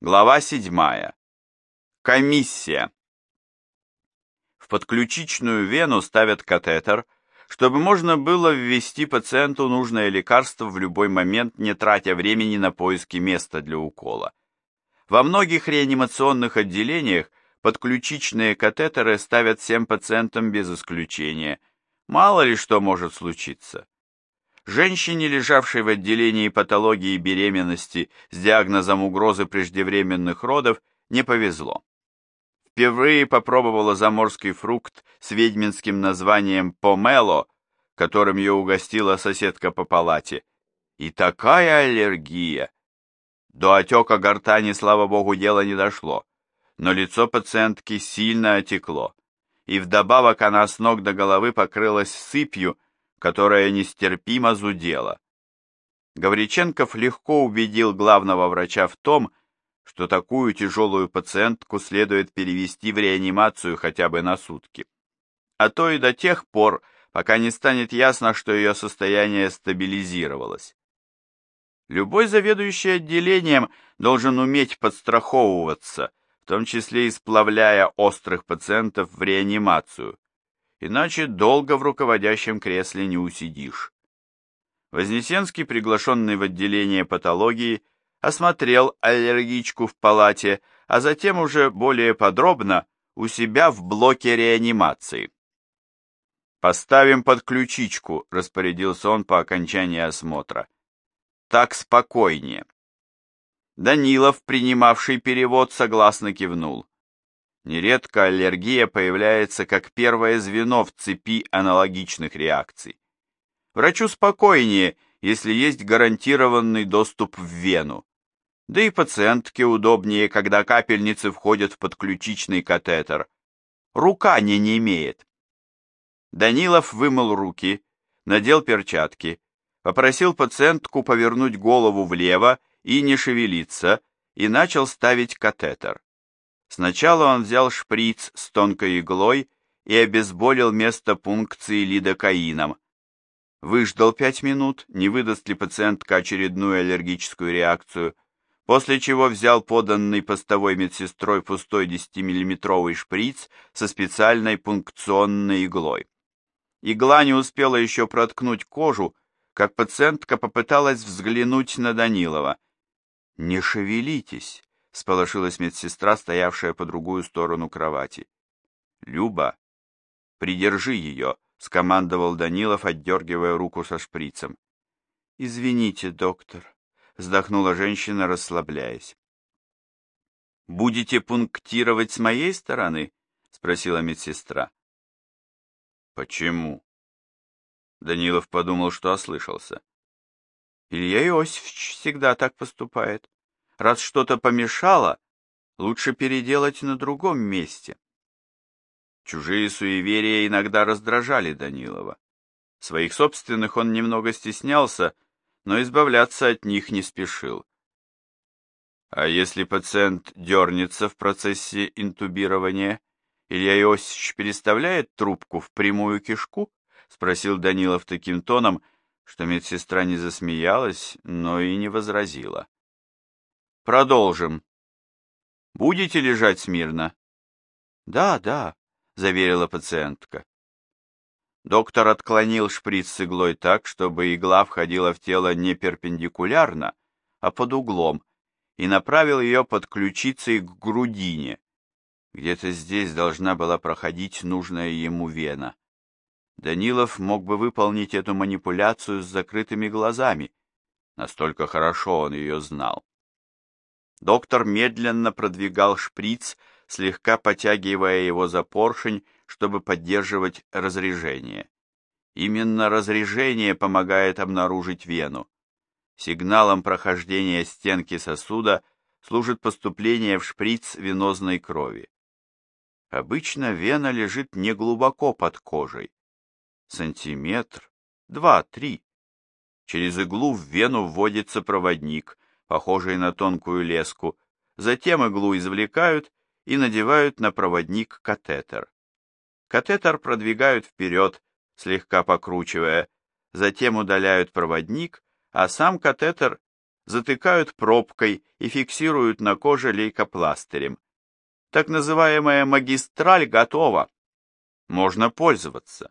Глава 7. Комиссия. В подключичную вену ставят катетер, чтобы можно было ввести пациенту нужное лекарство в любой момент, не тратя времени на поиски места для укола. Во многих реанимационных отделениях подключичные катетеры ставят всем пациентам без исключения. Мало ли что может случиться. Женщине, лежавшей в отделении патологии беременности с диагнозом угрозы преждевременных родов, не повезло. Впервые попробовала заморский фрукт с ведьминским названием помело, которым ее угостила соседка по палате. И такая аллергия! До отека гортани, слава богу, дело не дошло, но лицо пациентки сильно отекло, и вдобавок она с ног до головы покрылась сыпью, которая нестерпимо зудела. Гавриченков легко убедил главного врача в том, что такую тяжелую пациентку следует перевести в реанимацию хотя бы на сутки. А то и до тех пор, пока не станет ясно, что ее состояние стабилизировалось. Любой заведующий отделением должен уметь подстраховываться, в том числе и сплавляя острых пациентов в реанимацию, иначе долго в руководящем кресле не усидишь. Вознесенский, приглашенный в отделение патологии, осмотрел аллергичку в палате, а затем уже более подробно у себя в блоке реанимации. «Поставим под ключичку», — распорядился он по окончании осмотра. «Так спокойнее». Данилов, принимавший перевод, согласно кивнул. Нередко аллергия появляется как первое звено в цепи аналогичных реакций. Врачу спокойнее, если есть гарантированный доступ в вену. Да и пациентке удобнее, когда капельницы входят в подключичный катетер. Рука не немеет. Данилов вымыл руки, надел перчатки, попросил пациентку повернуть голову влево и не шевелиться, и начал ставить катетер. Сначала он взял шприц с тонкой иглой и обезболил место пункции лидокаином. Выждал пять минут, не выдаст ли пациентка очередную аллергическую реакцию, после чего взял поданный постовой медсестрой пустой 10-миллиметровый шприц со специальной пункционной иглой. Игла не успела еще проткнуть кожу, как пациентка попыталась взглянуть на Данилова. «Не шевелитесь», — сполошилась медсестра, стоявшая по другую сторону кровати. «Люба, придержи ее», — скомандовал Данилов, отдергивая руку со шприцем. «Извините, доктор», — вздохнула женщина, расслабляясь. «Будете пунктировать с моей стороны?» — спросила медсестра. «Почему?» Данилов подумал, что ослышался. «Илья Иосифович всегда так поступает. Раз что-то помешало, лучше переделать на другом месте. Чужие суеверия иногда раздражали Данилова. Своих собственных он немного стеснялся, но избавляться от них не спешил. А если пациент дернется в процессе интубирования, Илья Иосифович переставляет трубку в прямую кишку? Спросил Данилов таким тоном, что медсестра не засмеялась, но и не возразила. Продолжим. Будете лежать смирно? Да, да, заверила пациентка. Доктор отклонил шприц с иглой так, чтобы игла входила в тело не перпендикулярно, а под углом, и направил ее под ключицей к грудине. Где-то здесь должна была проходить нужная ему вена. Данилов мог бы выполнить эту манипуляцию с закрытыми глазами. Настолько хорошо он ее знал. Доктор медленно продвигал шприц, слегка потягивая его за поршень, чтобы поддерживать разрежение. Именно разрежение помогает обнаружить вену. Сигналом прохождения стенки сосуда служит поступление в шприц венозной крови. Обычно вена лежит не глубоко под кожей. Сантиметр, два-три. Через иглу в вену вводится проводник, похожей на тонкую леску, затем иглу извлекают и надевают на проводник катетер. Катетер продвигают вперед, слегка покручивая, затем удаляют проводник, а сам катетер затыкают пробкой и фиксируют на коже лейкопластырем. Так называемая магистраль готова. Можно пользоваться.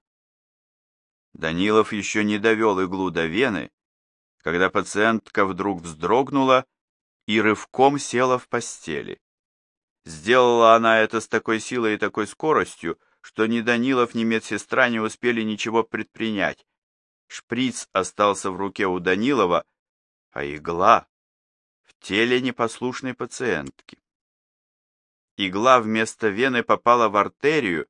Данилов еще не довел иглу до вены, когда пациентка вдруг вздрогнула и рывком села в постели. Сделала она это с такой силой и такой скоростью, что ни Данилов, ни медсестра не успели ничего предпринять. Шприц остался в руке у Данилова, а игла в теле непослушной пациентки. Игла вместо вены попала в артерию,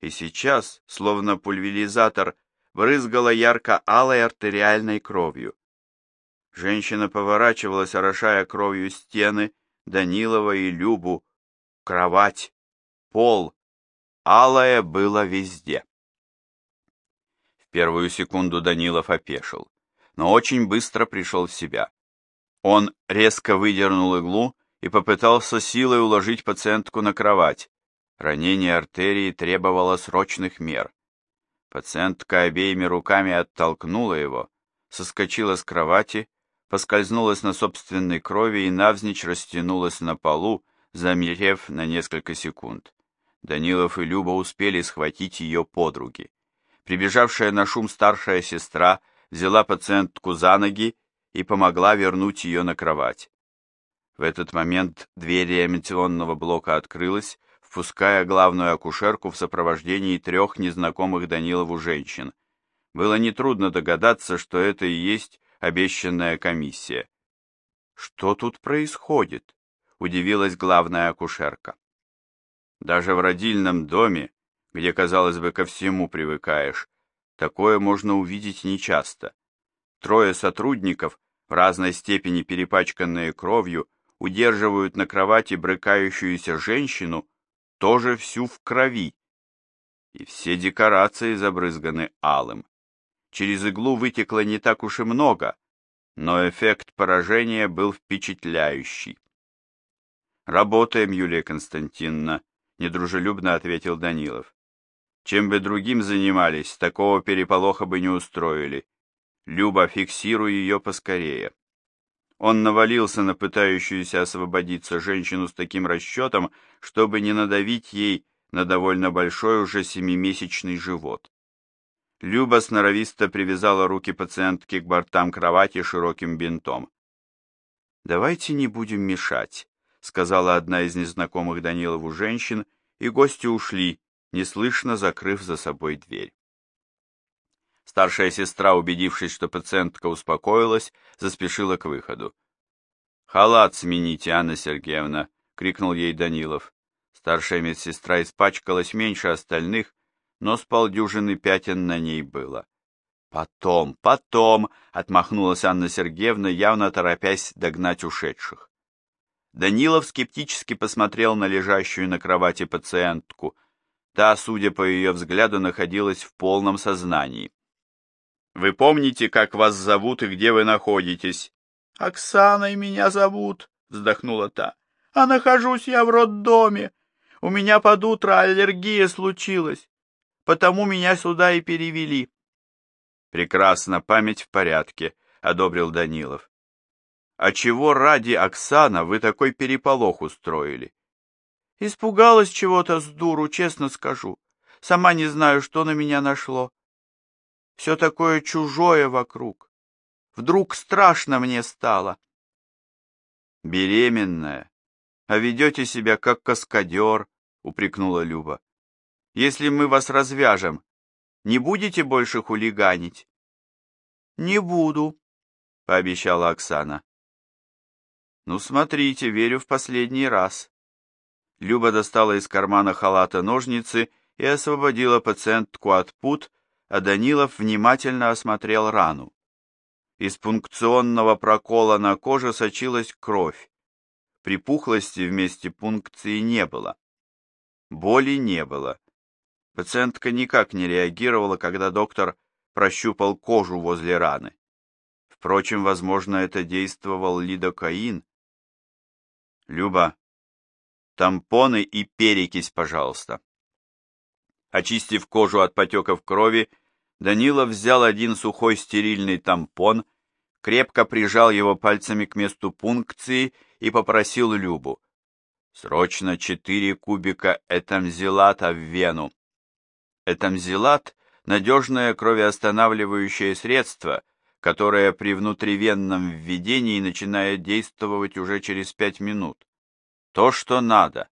и сейчас, словно пульверизатор, брызгала ярко-алой артериальной кровью. Женщина поворачивалась, орошая кровью стены, Данилова и Любу, кровать, пол. Алое было везде. В первую секунду Данилов опешил, но очень быстро пришел в себя. Он резко выдернул иглу и попытался силой уложить пациентку на кровать. Ранение артерии требовало срочных мер. Пациентка обеими руками оттолкнула его, соскочила с кровати, поскользнулась на собственной крови и навзничь растянулась на полу, замерев на несколько секунд. Данилов и Люба успели схватить ее подруги. Прибежавшая на шум старшая сестра взяла пациентку за ноги и помогла вернуть ее на кровать. В этот момент дверь реанимационного блока открылась, впуская главную акушерку в сопровождении трех незнакомых Данилову женщин. Было нетрудно догадаться, что это и есть обещанная комиссия. Что тут происходит? удивилась главная акушерка. Даже в родильном доме, где, казалось бы, ко всему привыкаешь, такое можно увидеть нечасто. Трое сотрудников, в разной степени перепачканные кровью, удерживают на кровати брыкающуюся женщину, тоже всю в крови. И все декорации забрызганы алым. Через иглу вытекло не так уж и много, но эффект поражения был впечатляющий. «Работаем, Юлия Константиновна», — недружелюбно ответил Данилов. «Чем бы другим занимались, такого переполоха бы не устроили. Люба, фиксируй ее поскорее». Он навалился на пытающуюся освободиться женщину с таким расчетом, чтобы не надавить ей на довольно большой уже семимесячный живот. Люба сноровисто привязала руки пациентки к бортам кровати широким бинтом. «Давайте не будем мешать», — сказала одна из незнакомых Данилову женщин, и гости ушли, неслышно закрыв за собой дверь. Старшая сестра, убедившись, что пациентка успокоилась, заспешила к выходу. «Халат смените, Анна Сергеевна!» — крикнул ей Данилов. Старшая медсестра испачкалась меньше остальных, но с полдюжины пятен на ней было. «Потом, потом!» — отмахнулась Анна Сергеевна, явно торопясь догнать ушедших. Данилов скептически посмотрел на лежащую на кровати пациентку. Та, судя по ее взгляду, находилась в полном сознании. «Вы помните, как вас зовут и где вы находитесь?» «Оксаной меня зовут», — вздохнула та. «А нахожусь я в роддоме. У меня под утро аллергия случилась, потому меня сюда и перевели». «Прекрасно, память в порядке», — одобрил Данилов. А чего ради, Оксана, вы такой переполох устроили? Испугалась чего-то с дуру, честно скажу. Сама не знаю, что на меня нашло. Все такое чужое вокруг. Вдруг страшно мне стало. Беременная, а ведете себя как каскадер, упрекнула Люба. Если мы вас развяжем, не будете больше хулиганить? Не буду, пообещала Оксана. «Ну, смотрите, верю в последний раз». Люба достала из кармана халата ножницы и освободила пациентку от пут, а Данилов внимательно осмотрел рану. Из пункционного прокола на коже сочилась кровь. Припухлости вместе пункции не было. Боли не было. Пациентка никак не реагировала, когда доктор прощупал кожу возле раны. Впрочем, возможно, это действовал лидокаин, Люба, тампоны и перекись, пожалуйста. Очистив кожу от потеков крови, Данилов взял один сухой стерильный тампон, крепко прижал его пальцами к месту пункции и попросил Любу. Срочно четыре кубика этамзилата в вену. Этамзилат – надежное кровеостанавливающее средство, которое при внутривенном введении начинает действовать уже через пять минут. То, что надо.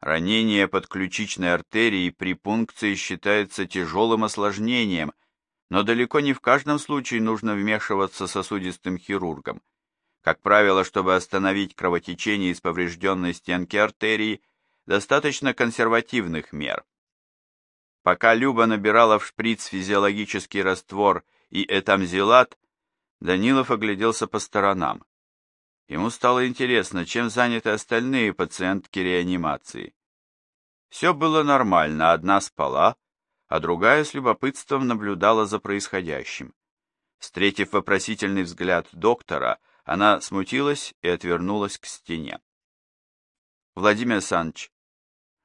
Ранение подключичной артерии при пункции считается тяжелым осложнением, но далеко не в каждом случае нужно вмешиваться сосудистым хирургом. Как правило, чтобы остановить кровотечение из поврежденной стенки артерии, достаточно консервативных мер. Пока Люба набирала в шприц физиологический раствор и этамзилат, Данилов огляделся по сторонам. Ему стало интересно, чем заняты остальные пациентки реанимации. Все было нормально, одна спала, а другая с любопытством наблюдала за происходящим. Встретив вопросительный взгляд доктора, она смутилась и отвернулась к стене. Владимир Санч,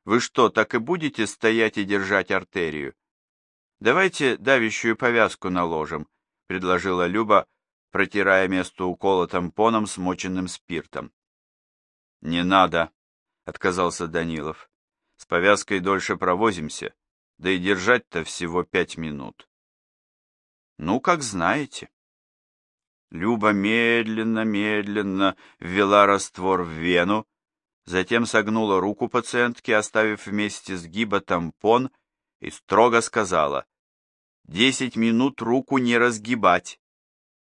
вы что, так и будете стоять и держать артерию? Давайте давящую повязку наложим, предложила Люба, протирая место укола тампоном, смоченным спиртом. Не надо, отказался Данилов. С повязкой дольше провозимся, да и держать-то всего пять минут. Ну, как знаете. Люба медленно-медленно ввела раствор в вену, затем согнула руку пациентки, оставив вместе сгиба тампон, и строго сказала, «Десять минут руку не разгибать,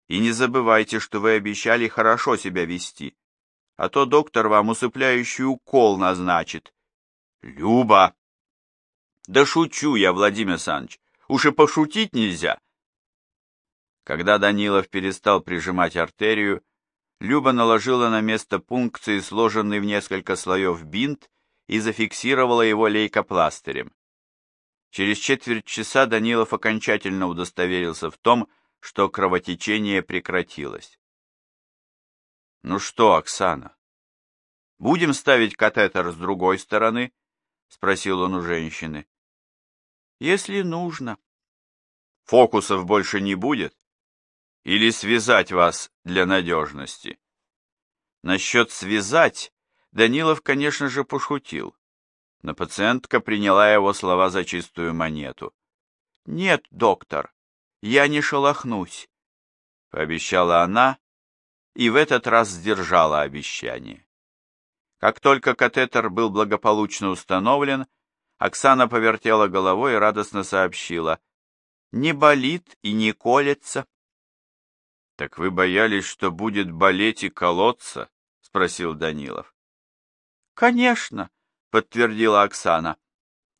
и не забывайте, что вы обещали хорошо себя вести, а то доктор вам усыпляющий укол назначит». «Люба!» «Да шучу я, Владимир Санч, уж и пошутить нельзя». Когда Данилов перестал прижимать артерию, Люба наложила на место пункции сложенный в несколько слоев бинт и зафиксировала его лейкопластырем. Через четверть часа Данилов окончательно удостоверился в том, что кровотечение прекратилось. «Ну что, Оксана, будем ставить катетер с другой стороны?» — спросил он у женщины. «Если нужно». «Фокусов больше не будет?» Или связать вас для надежности. Насчет связать Данилов, конечно же, пошутил, но пациентка приняла его слова за чистую монету. «Нет, доктор, я не шелохнусь», — пообещала она и в этот раз сдержала обещание. Как только катетер был благополучно установлен, Оксана повертела головой и радостно сообщила, «Не болит и не колется». «Так вы боялись, что будет болеть и колоться?» — спросил Данилов. «Конечно», — подтвердила Оксана.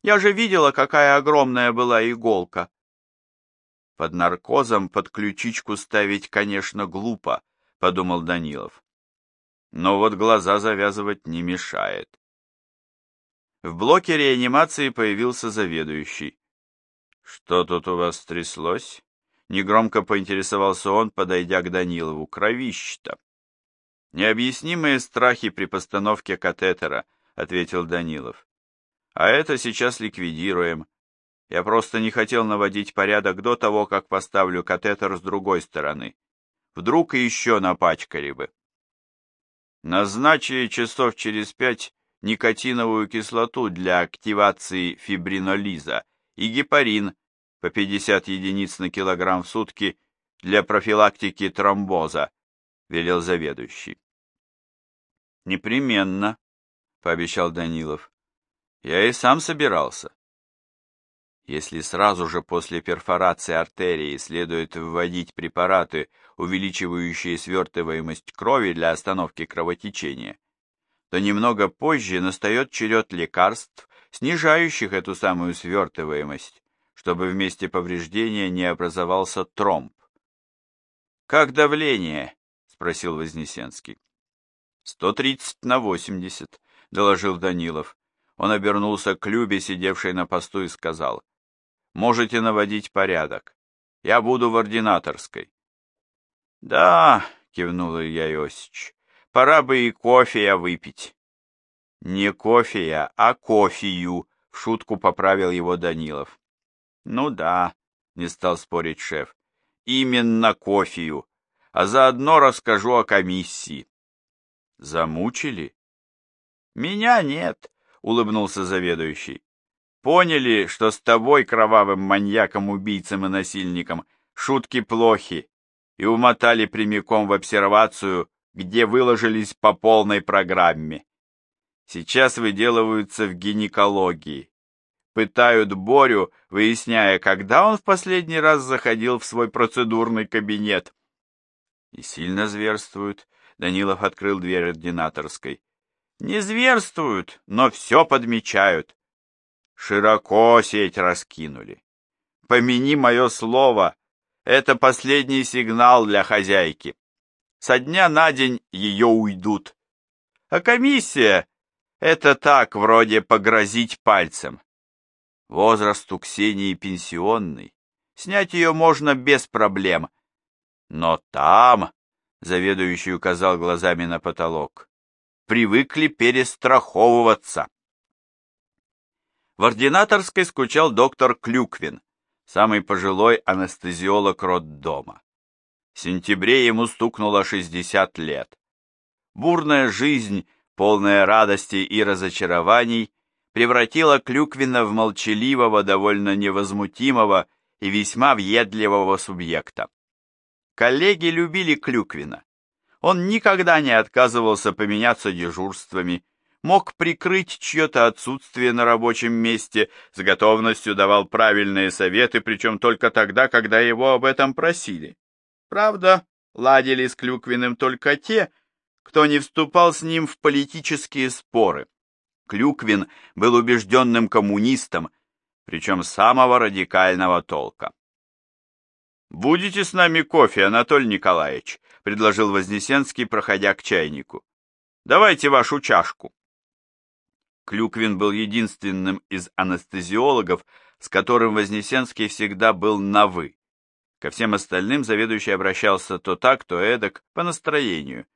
«Я же видела, какая огромная была иголка». «Под наркозом под ключичку ставить, конечно, глупо», — подумал Данилов. «Но вот глаза завязывать не мешает». В блоке реанимации появился заведующий. «Что тут у вас стряслось?» Негромко поинтересовался он, подойдя к Данилову. Кровище-то. Необъяснимые страхи при постановке катетера, ответил Данилов. А это сейчас ликвидируем. Я просто не хотел наводить порядок до того, как поставлю катетер с другой стороны. Вдруг еще напачкали бы. Назначили часов через пять никотиновую кислоту для активации фибринолиза и гепарин по 50 единиц на килограмм в сутки для профилактики тромбоза, велел заведующий. Непременно, пообещал Данилов. Я и сам собирался. Если сразу же после перфорации артерии следует вводить препараты, увеличивающие свертываемость крови для остановки кровотечения, то немного позже настает черед лекарств, снижающих эту самую свертываемость, чтобы в месте повреждения не образовался тромб. «Как давление?» — спросил Вознесенский. «Сто тридцать на восемьдесят», — доложил Данилов. Он обернулся к Любе, сидевшей на посту, и сказал, «Можете наводить порядок. Я буду в ординаторской». «Да», — кивнул Илья Иосич, — «пора бы и кофе выпить». «Не кофе, а кофею», — в шутку поправил его Данилов. Ну да, не стал спорить шеф. Именно кофею. а заодно расскажу о комиссии. Замучили? Меня нет, улыбнулся заведующий. Поняли, что с тобой, кровавым маньяком, убийцем и насильником, шутки плохи, и умотали прямиком в обсервацию, где выложились по полной программе. Сейчас выделываются в гинекологии. Пытают Борю, выясняя, когда он в последний раз заходил в свой процедурный кабинет. И сильно зверствуют. Данилов открыл дверь ординаторской. Не зверствуют, но все подмечают. Широко сеть раскинули. Помяни мое слово, это последний сигнал для хозяйки. Со дня на день ее уйдут. А комиссия — это так, вроде погрозить пальцем. Возраст у Ксении пенсионный. Снять ее можно без проблем. Но там, — заведующий указал глазами на потолок, — привыкли перестраховываться. В ординаторской скучал доктор Клюквин, самый пожилой анестезиолог роддома. В сентябре ему стукнуло 60 лет. Бурная жизнь, полная радости и разочарований, превратила Клюквина в молчаливого, довольно невозмутимого и весьма въедливого субъекта. Коллеги любили Клюквина. Он никогда не отказывался поменяться дежурствами, мог прикрыть чье-то отсутствие на рабочем месте, с готовностью давал правильные советы, причем только тогда, когда его об этом просили. Правда, ладили с Клюквиным только те, кто не вступал с ним в политические споры. Клюквин был убежденным коммунистом, причем самого радикального толка. «Будете с нами кофе, Анатолий Николаевич?» — предложил Вознесенский, проходя к чайнику. «Давайте вашу чашку». Клюквин был единственным из анестезиологов, с которым Вознесенский всегда был на «вы». Ко всем остальным заведующий обращался то так, то эдак, по настроению.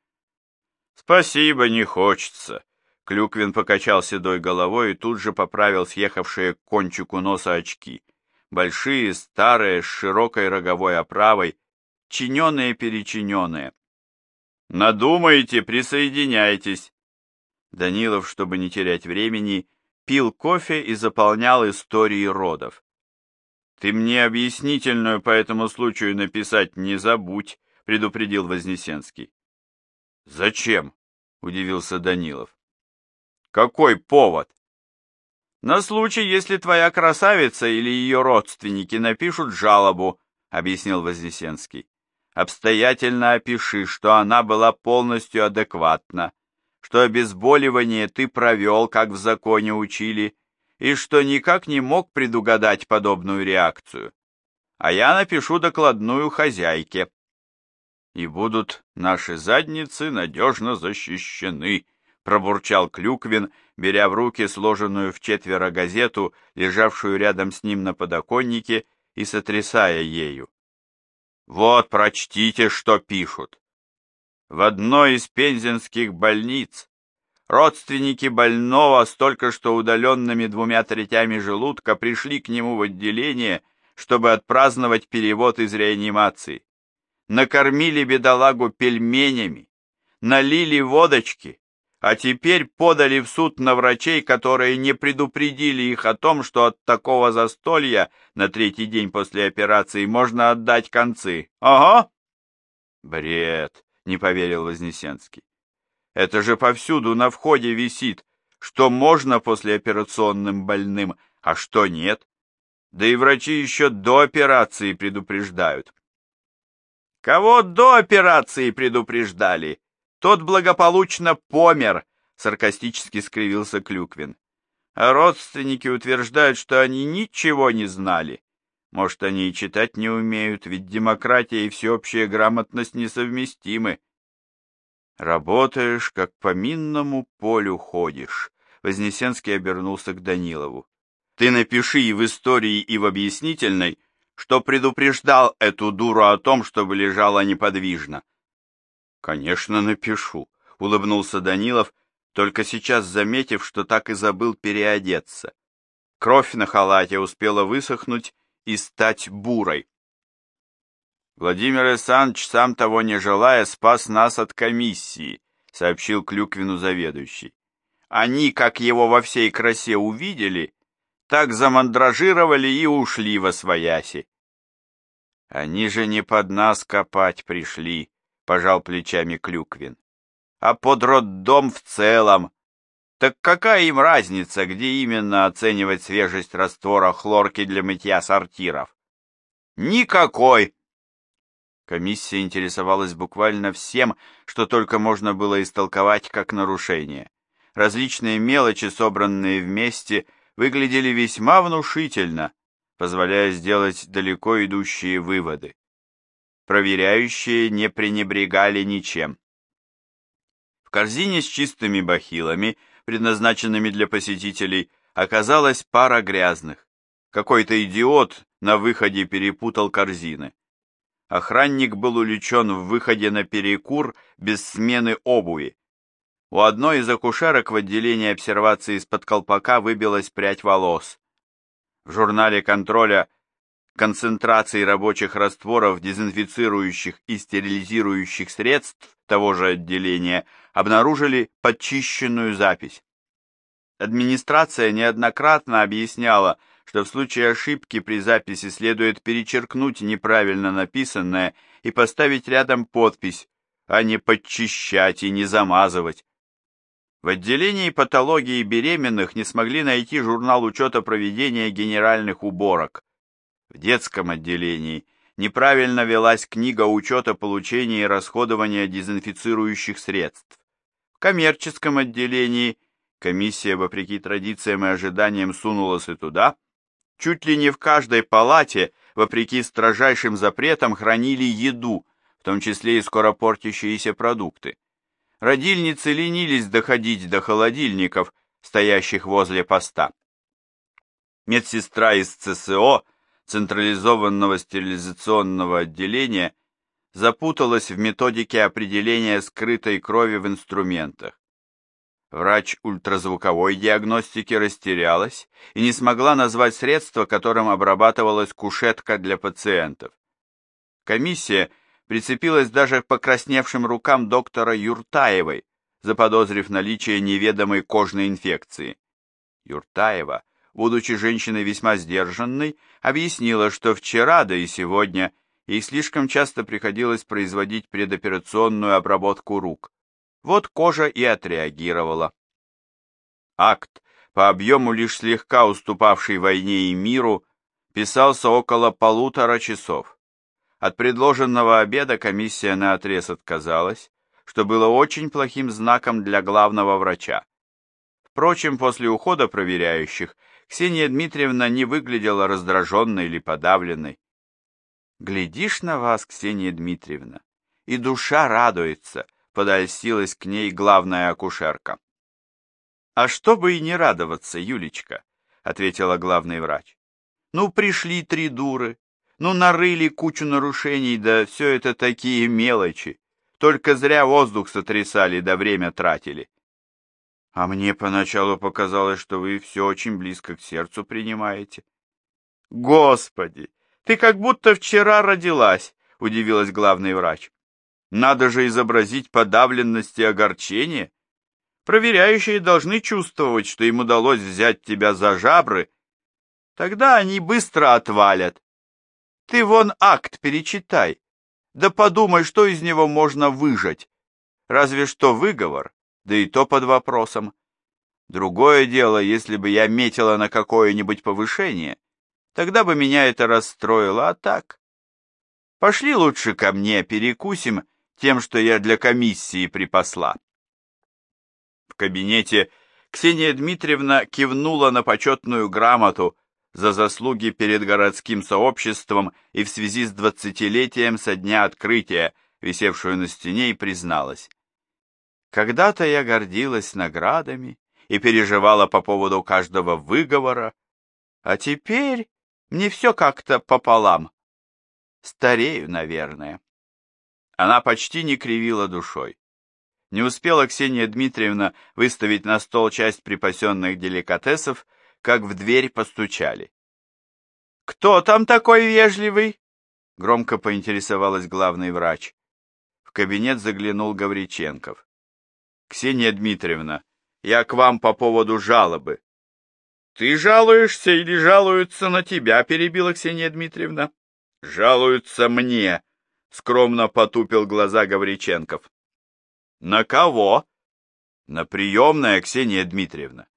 «Спасибо, не хочется». Клюквин покачал седой головой и тут же поправил съехавшие к кончику носа очки. Большие, старые, с широкой роговой оправой, чиненные-перечиненные. «Надумаете, присоединяйтесь». Данилов, чтобы не терять времени, пил кофе и заполнял истории родов. «Ты мне объяснительную по этому случаю написать не забудь», — предупредил Вознесенский. «Зачем?» — удивился Данилов. «Какой повод?» «На случай, если твоя красавица или ее родственники напишут жалобу», — объяснил Вознесенский. «Обстоятельно опиши, что она была полностью адекватна, что обезболивание ты провел, как в законе учили, и что никак не мог предугадать подобную реакцию. А я напишу докладную хозяйке. И будут наши задницы надежно защищены, пробурчал Клюквин, беря в руки сложенную в четверо газету, лежавшую рядом с ним на подоконнике, и сотрясая ею. Вот, прочтите, что пишут. В одной из пензенских больниц родственники больного с только что удаленными двумя третями желудка пришли к нему в отделение, чтобы отпраздновать перевод из реанимации. Накормили бедолагу пельменями, налили водочки, а теперь подали в суд на врачей, которые не предупредили их о том, что от такого застолья на третий день после операции можно отдать концы. Ага! Бред! не поверил Вознесенский. Это же повсюду на входе висит, что можно послеоперационным больным, а что нет. Да и врачи еще до операции предупреждают. Кого до операции предупреждали? Тот благополучно помер, саркастически скривился Клюквин. А родственники утверждают, что они ничего не знали. Может, они и читать не умеют, ведь демократия и всеобщая грамотность несовместимы. Работаешь, как по минному полю ходишь. Вознесенский обернулся к Данилову. Ты напиши и в истории, и в объяснительной, что предупреждал эту дуру о том, чтобы лежала неподвижно. Конечно, напишу, улыбнулся Данилов, только сейчас заметив, что так и забыл переодеться. Кровь на халате успела высохнуть, и стать бурой. Владимир Александрович, сам того не желая, спас нас от комиссии, сообщил Клюквину заведующий. Они, как его во всей красе увидели, так замандражировали и ушли во свояси. Они же не под нас копать пришли, пожал плечами Клюквин, а под роддом в целом. Так какая им разница, где именно оценивать свежесть раствора хлорки для мытья сортиров? Никакой, Комиссия интересовалась буквально всем, что только можно было истолковать как нарушение. Различные мелочи, собранные вместе, выглядели весьма внушительно, позволяя сделать далеко идущие выводы. Проверяющие не пренебрегали ничем. В корзине с чистыми бахилами, предназначенными для посетителей, оказалась пара грязных. Какой-то идиот на выходе перепутал корзины. Охранник был уличен в выходе на перекур без смены обуви. У одной из акушерок в отделении обсервации из-под колпака выбилась прядь волос. В журнале контроля концентрации рабочих растворов, дезинфицирующих и стерилизирующих средств того же отделения обнаружили подчищенную запись. Администрация неоднократно объясняла, что в случае ошибки при записи следует перечеркнуть неправильно написанное и поставить рядом подпись, а не подчищать и не замазывать. В отделении патологии беременных не смогли найти журнал учета проведения генеральных уборок. В детском отделении неправильно велась книга учета получения и расходования дезинфицирующих средств. В коммерческом отделении комиссия, вопреки традициям и ожиданиям, сунулась и туда, Чуть ли не в каждой палате, вопреки строжайшим запретам, хранили еду, в том числе и скоропортящиеся продукты. Родильницы ленились доходить до холодильников, стоящих возле поста. Медсестра из ЦСО, централизованного стерилизационного отделения, запуталась в методике определения скрытой крови в инструментах. Врач ультразвуковой диагностики растерялась и не смогла назвать средство, которым обрабатывалась кушетка для пациентов. Комиссия прицепилась даже к покрасневшим рукам доктора Юртаевой, заподозрив наличие неведомой кожной инфекции. Юртаева, будучи женщиной весьма сдержанной, объяснила, что вчера, да и сегодня, ей слишком часто приходилось производить предоперационную обработку рук. Вот кожа и отреагировала. Акт, по объему лишь слегка уступавший войне и миру, писался около полутора часов. От предложенного обеда комиссия наотрез отказалась, что было очень плохим знаком для главного врача. Впрочем, после ухода проверяющих, Ксения Дмитриевна не выглядела раздраженной или подавленной. «Глядишь на вас, Ксения Дмитриевна, и душа радуется», подольстилась к ней главная акушерка. «А что бы и не радоваться, Юлечка», — ответила главный врач. «Ну, пришли три дуры, ну, нарыли кучу нарушений, да все это такие мелочи. Только зря воздух сотрясали, да время тратили». «А мне поначалу показалось, что вы все очень близко к сердцу принимаете». «Господи, ты как будто вчера родилась», — удивилась главный врач. Надо же изобразить подавленность и огорчение. Проверяющие должны чувствовать, что им удалось взять тебя за жабры. Тогда они быстро отвалят. Ты вон акт перечитай. Да подумай, что из него можно выжать. Разве что выговор, да и то под вопросом. Другое дело, если бы я метила на какое-нибудь повышение, тогда бы меня это расстроило, а так... Пошли лучше ко мне, перекусим тем, что я для комиссии припасла. В кабинете Ксения Дмитриевна кивнула на почетную грамоту за заслуги перед городским сообществом и в связи с двадцатилетием со дня открытия, висевшую на стене, и призналась. Когда-то я гордилась наградами и переживала по поводу каждого выговора, а теперь мне все как-то пополам. Старею, наверное. Она почти не кривила душой. Не успела Ксения Дмитриевна выставить на стол часть припасенных деликатесов, как в дверь постучали. «Кто там такой вежливый?» Громко поинтересовалась главный врач. В кабинет заглянул Гавриченков. «Ксения Дмитриевна, я к вам по поводу жалобы». «Ты жалуешься или жалуются на тебя?» — перебила Ксения Дмитриевна. «Жалуются мне», — скромно потупил глаза Гавриченков. «На кого?» «На приемная Ксения Дмитриевна.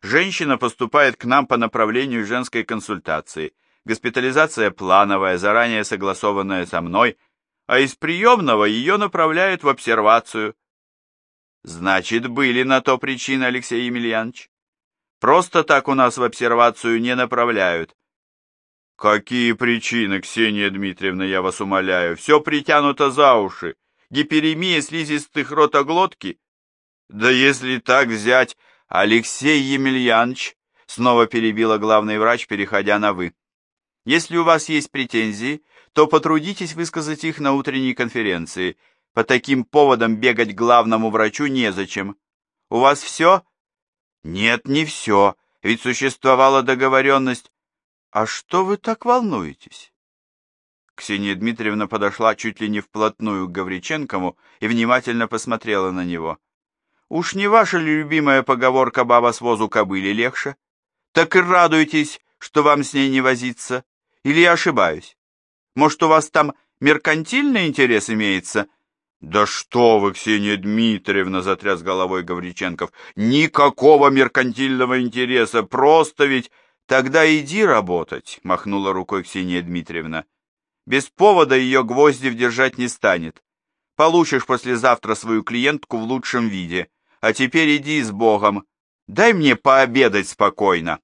Женщина поступает к нам по направлению женской консультации. Госпитализация плановая, заранее согласованная со мной, а из приемного ее направляют в обсервацию». «Значит, были на то причины, Алексей Емельянович?» Просто так у нас в обсервацию не направляют. Какие причины, Ксения Дмитриевна, я вас умоляю? Все притянуто за уши. Гиперемия слизистых ротоглотки? Да если так взять, Алексей Емельянович, снова перебила главный врач, переходя на «вы». Если у вас есть претензии, то потрудитесь высказать их на утренней конференции. По таким поводам бегать главному врачу незачем. У вас все? Нет, не все, ведь существовала договоренность. А что вы так волнуетесь? Ксения Дмитриевна подошла чуть ли не вплотную к Гавриченкому и внимательно посмотрела на него. Уж не ваша ли любимая поговорка «баба с возу кобыли легче»? Так и радуйтесь, что вам с ней не возиться. Или я ошибаюсь? Может, у вас там меркантильный интерес имеется, «Да что вы, Ксения Дмитриевна!» — затряс головой Гавриченков. «Никакого меркантильного интереса, просто ведь...» «Тогда иди работать», — махнула рукой Ксения Дмитриевна. «Без повода ее Гвоздев держать не станет. Получишь послезавтра свою клиентку в лучшем виде. А теперь иди с Богом. Дай мне пообедать спокойно».